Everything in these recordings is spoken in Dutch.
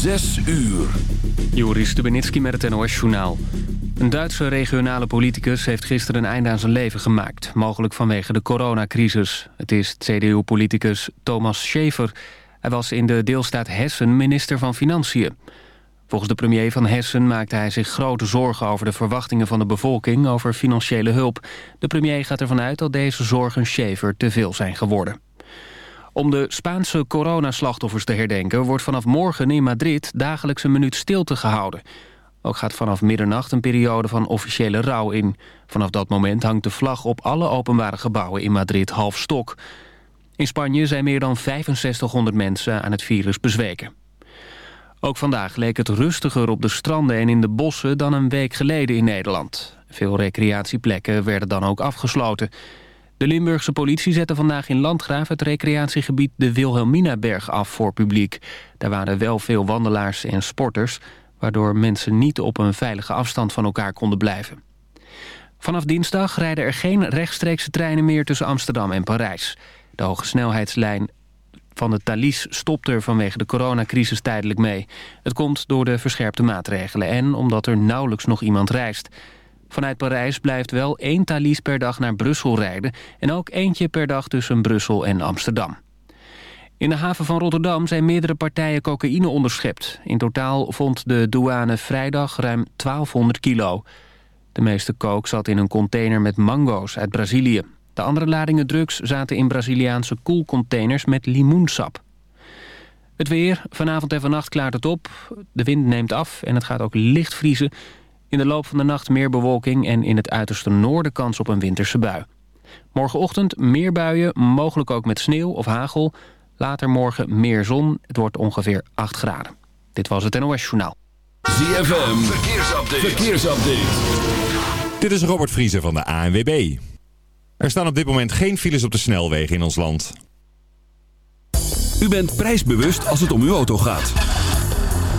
Zes uur. Joris Stubenitski met het NOS-journaal. Een Duitse regionale politicus heeft gisteren een einde aan zijn leven gemaakt. Mogelijk vanwege de coronacrisis. Het is CDU-politicus Thomas Schäfer. Hij was in de deelstaat Hessen minister van Financiën. Volgens de premier van Hessen maakte hij zich grote zorgen... over de verwachtingen van de bevolking over financiële hulp. De premier gaat ervan uit dat deze zorgen Schäfer te veel zijn geworden. Om de Spaanse coronaslachtoffers te herdenken... wordt vanaf morgen in Madrid dagelijks een minuut stilte gehouden. Ook gaat vanaf middernacht een periode van officiële rouw in. Vanaf dat moment hangt de vlag op alle openbare gebouwen in Madrid half stok. In Spanje zijn meer dan 6500 mensen aan het virus bezweken. Ook vandaag leek het rustiger op de stranden en in de bossen dan een week geleden in Nederland. Veel recreatieplekken werden dan ook afgesloten. De Limburgse politie zette vandaag in Landgraaf het recreatiegebied de Wilhelminaberg af voor publiek. Daar waren wel veel wandelaars en sporters, waardoor mensen niet op een veilige afstand van elkaar konden blijven. Vanaf dinsdag rijden er geen rechtstreekse treinen meer tussen Amsterdam en Parijs. De hoge snelheidslijn van de Thalys stopt er vanwege de coronacrisis tijdelijk mee. Het komt door de verscherpte maatregelen en omdat er nauwelijks nog iemand reist. Vanuit Parijs blijft wel één Thalys per dag naar Brussel rijden... en ook eentje per dag tussen Brussel en Amsterdam. In de haven van Rotterdam zijn meerdere partijen cocaïne onderschept. In totaal vond de douane vrijdag ruim 1200 kilo. De meeste coke zat in een container met mango's uit Brazilië. De andere ladingen drugs zaten in Braziliaanse koelcontainers met limoensap. Het weer. Vanavond en vannacht klaart het op. De wind neemt af en het gaat ook licht vriezen. In de loop van de nacht meer bewolking en in het uiterste noorden kans op een winterse bui. Morgenochtend meer buien, mogelijk ook met sneeuw of hagel. Later morgen meer zon. Het wordt ongeveer 8 graden. Dit was het NOS Journaal. ZFM, verkeersupdate. verkeersupdate. Dit is Robert Vriezer van de ANWB. Er staan op dit moment geen files op de snelwegen in ons land. U bent prijsbewust als het om uw auto gaat.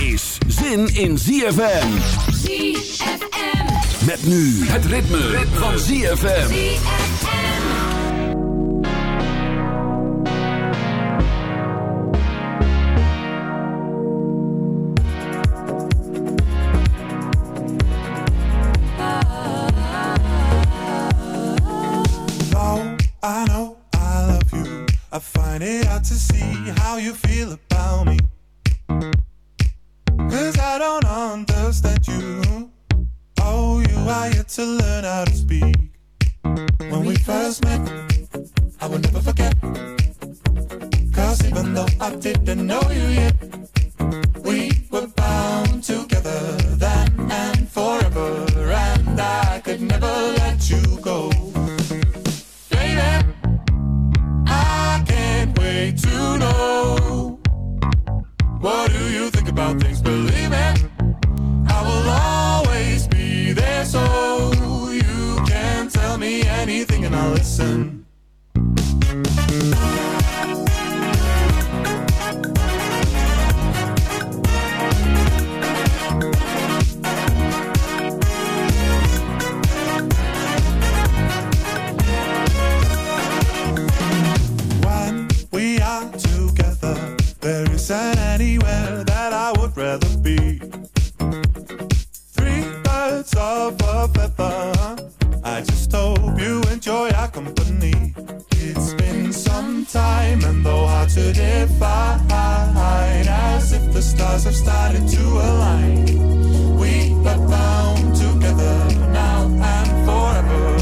is zin in ZFM. ZFM. Met nu het ritme, van ZFM. I just hope you enjoy our company. It's been some time, and though hard to define, as if the stars have started to align, we are bound together now and forever.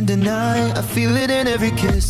Can't deny, I feel it in every kiss.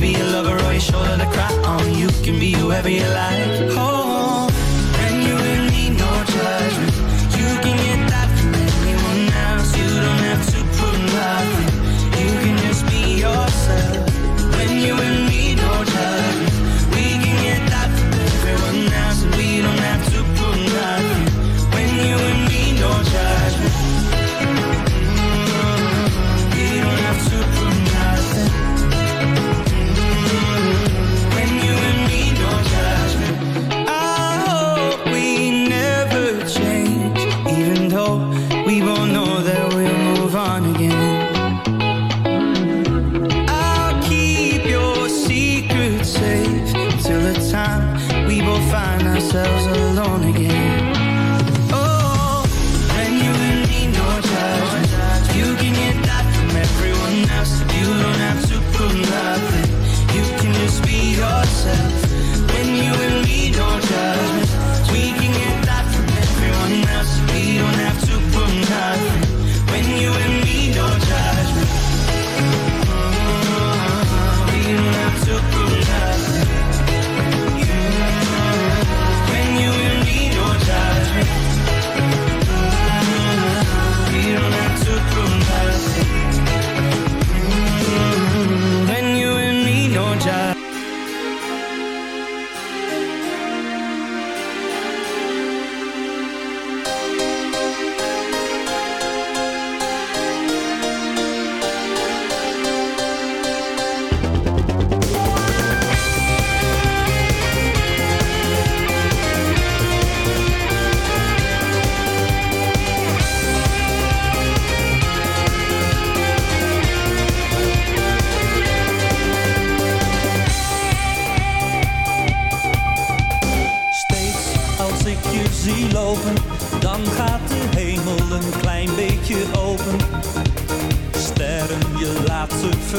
be a lover or you shoulder to cry on. You can be whoever you like. Oh.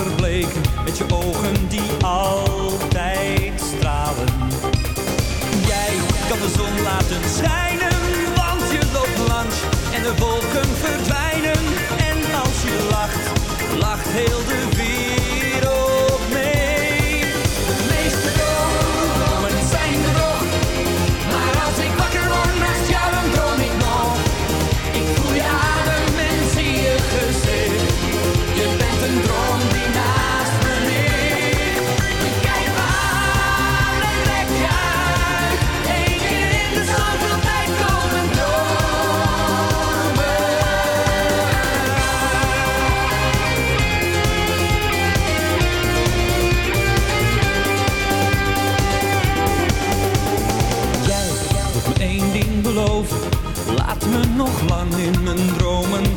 verbleken met je ogen.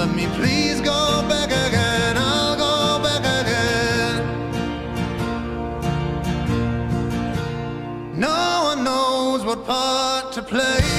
Let me please go back again. I'll go back again. No one knows what part to play.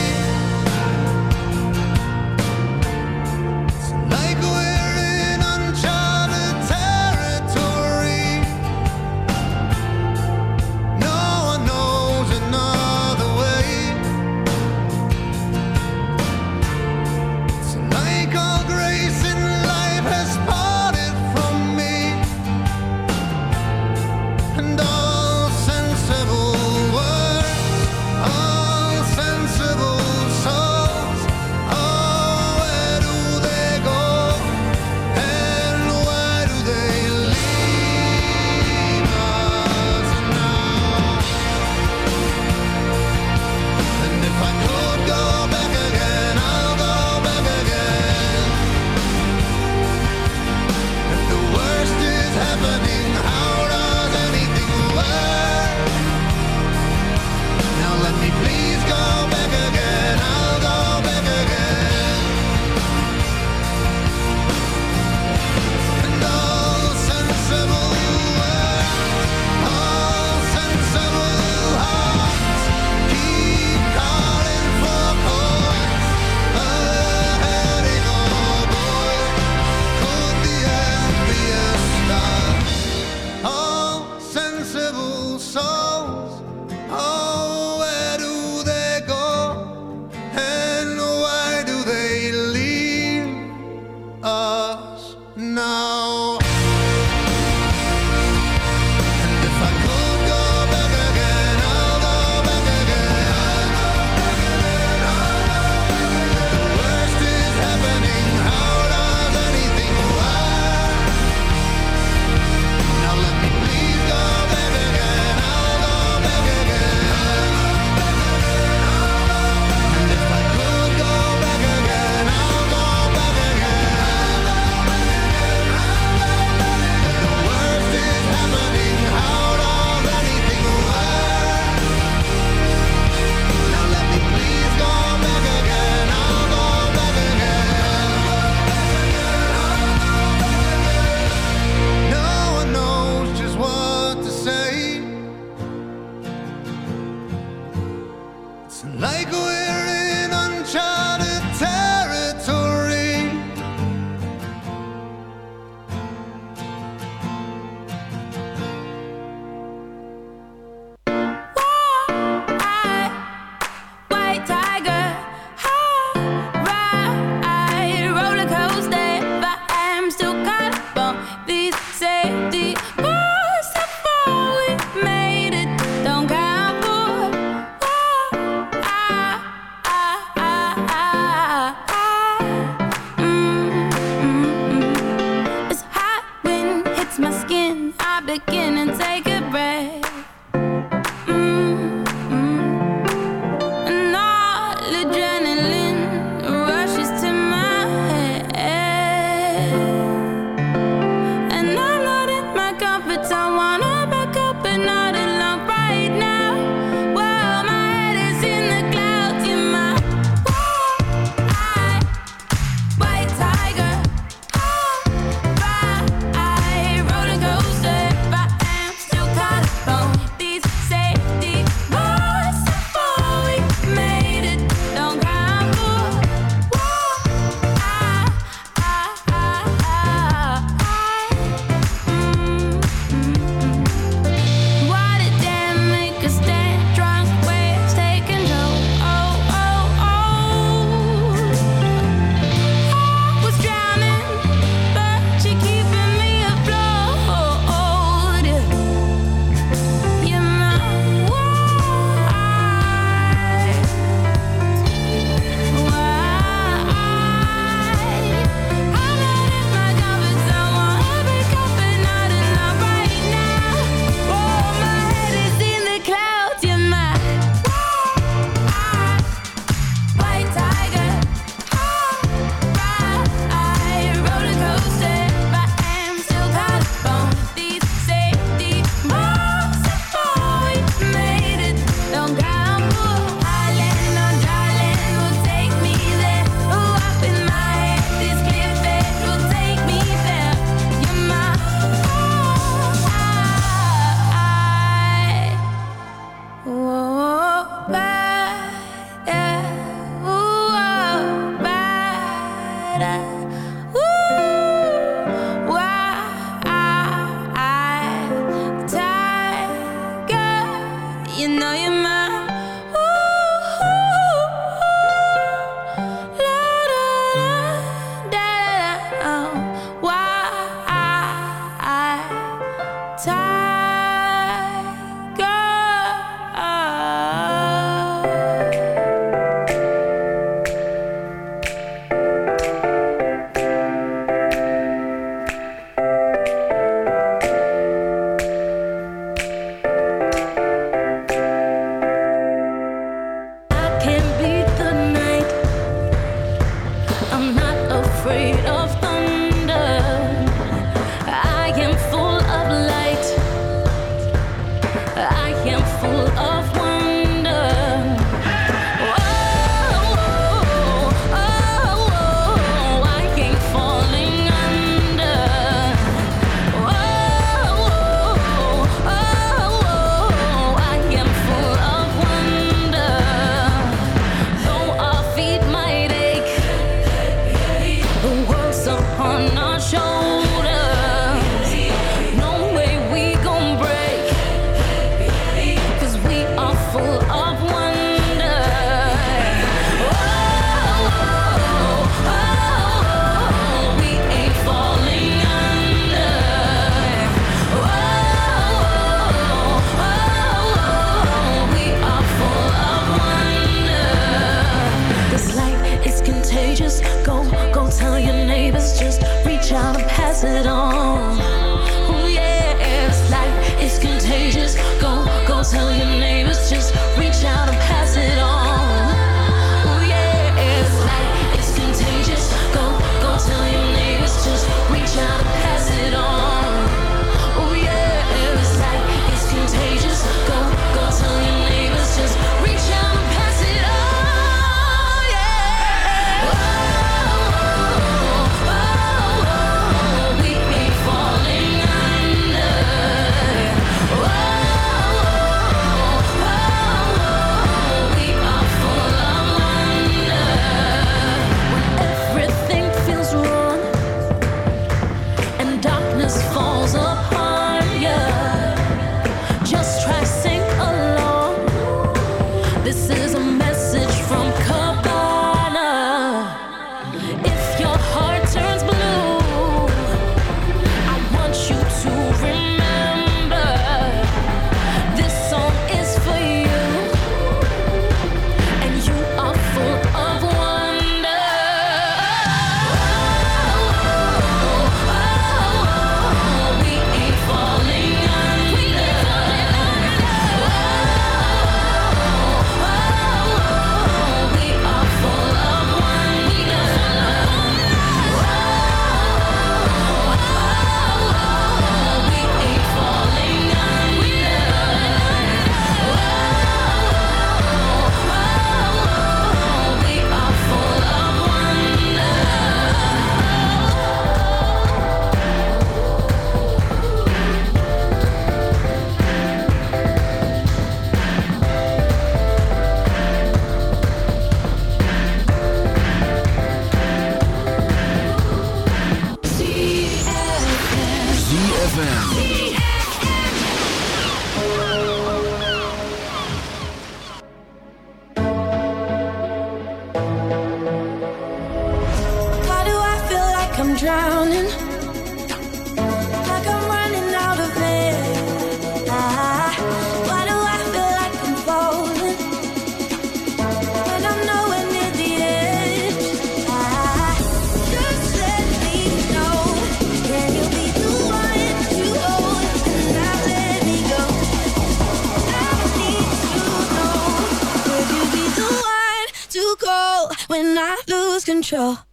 Control?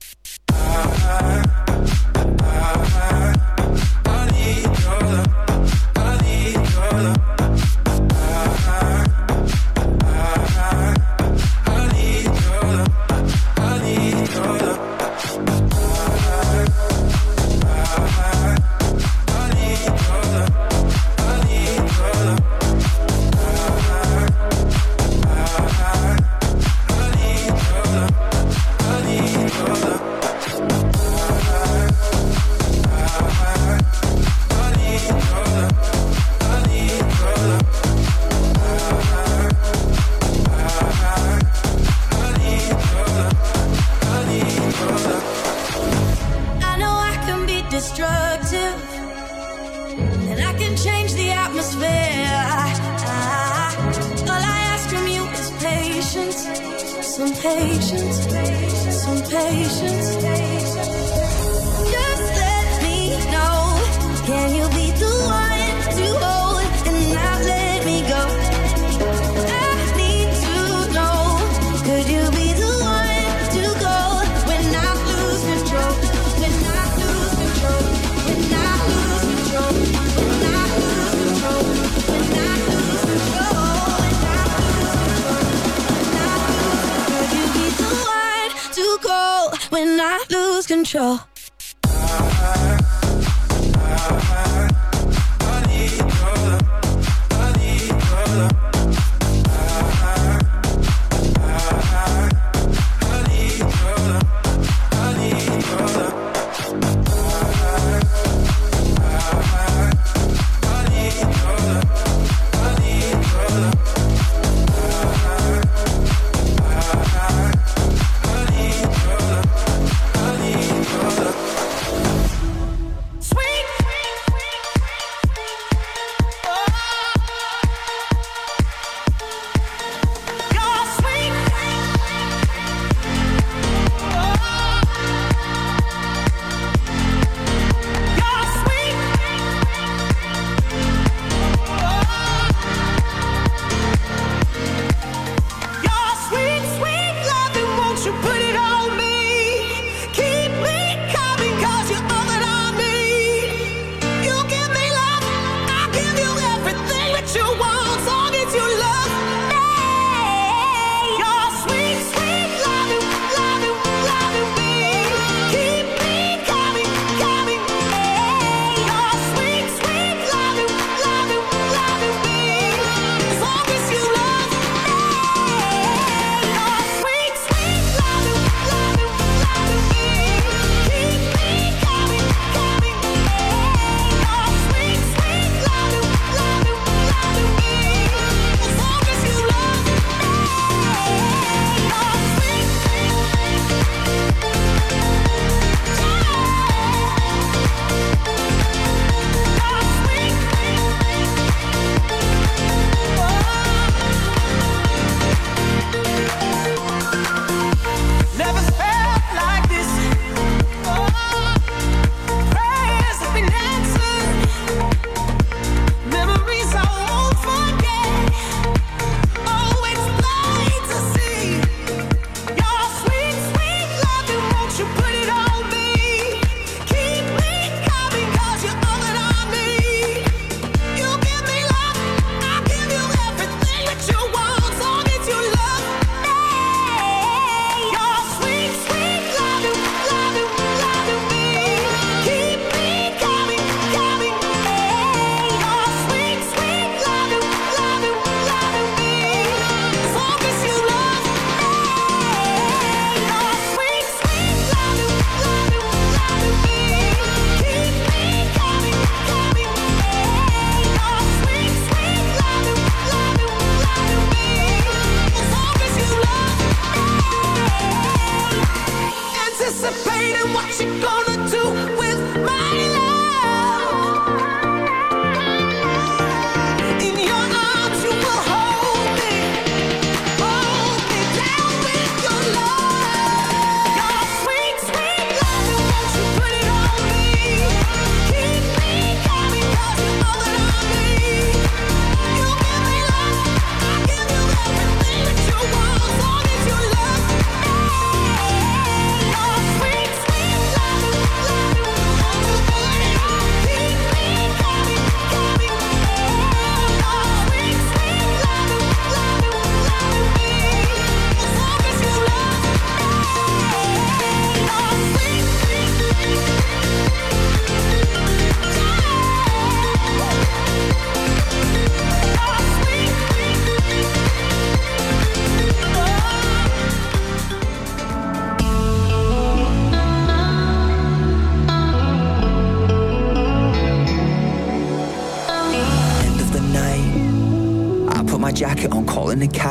Lose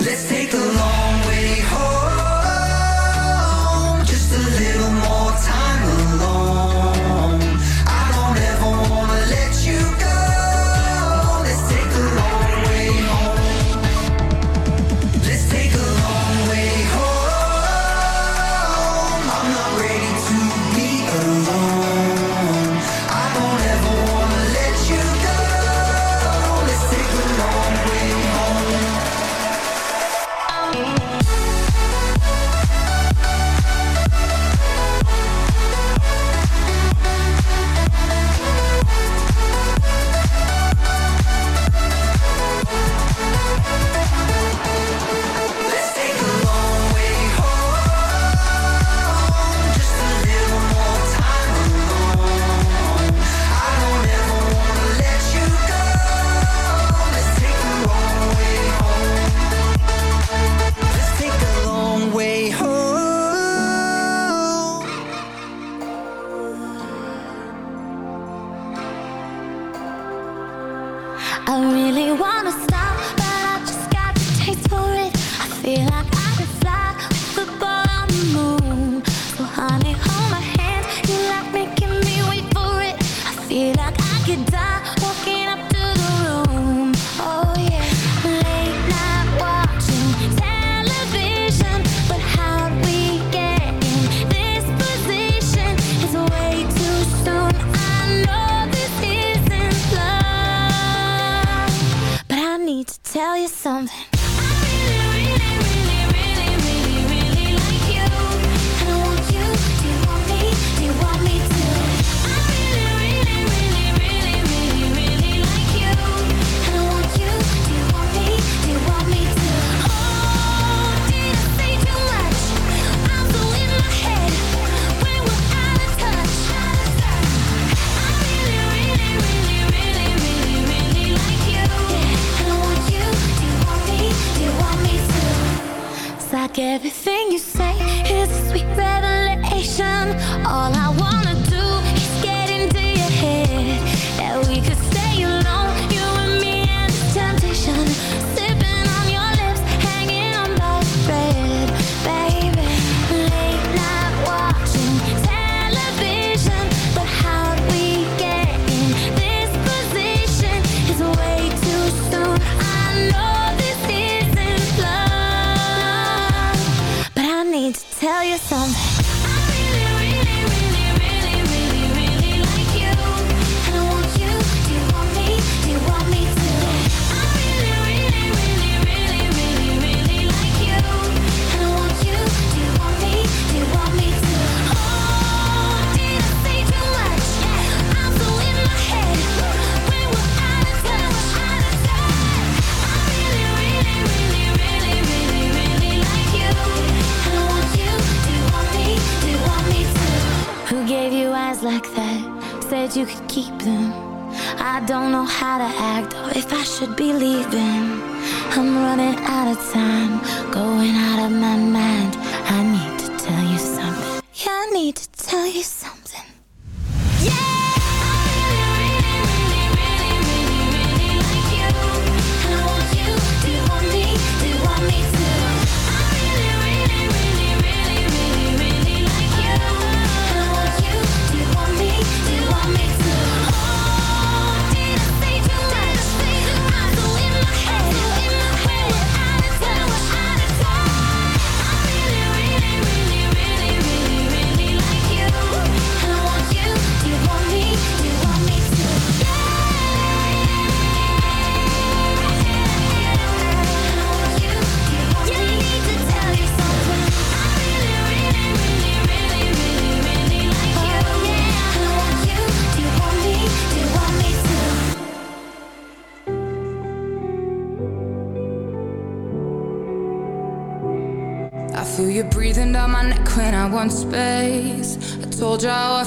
Let's take a look.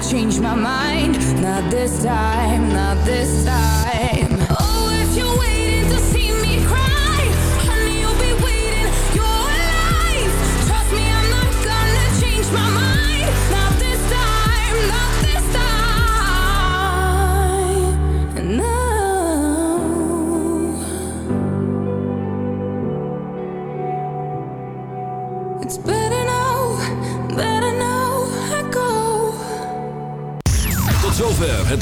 change my mind, not this time, not this time.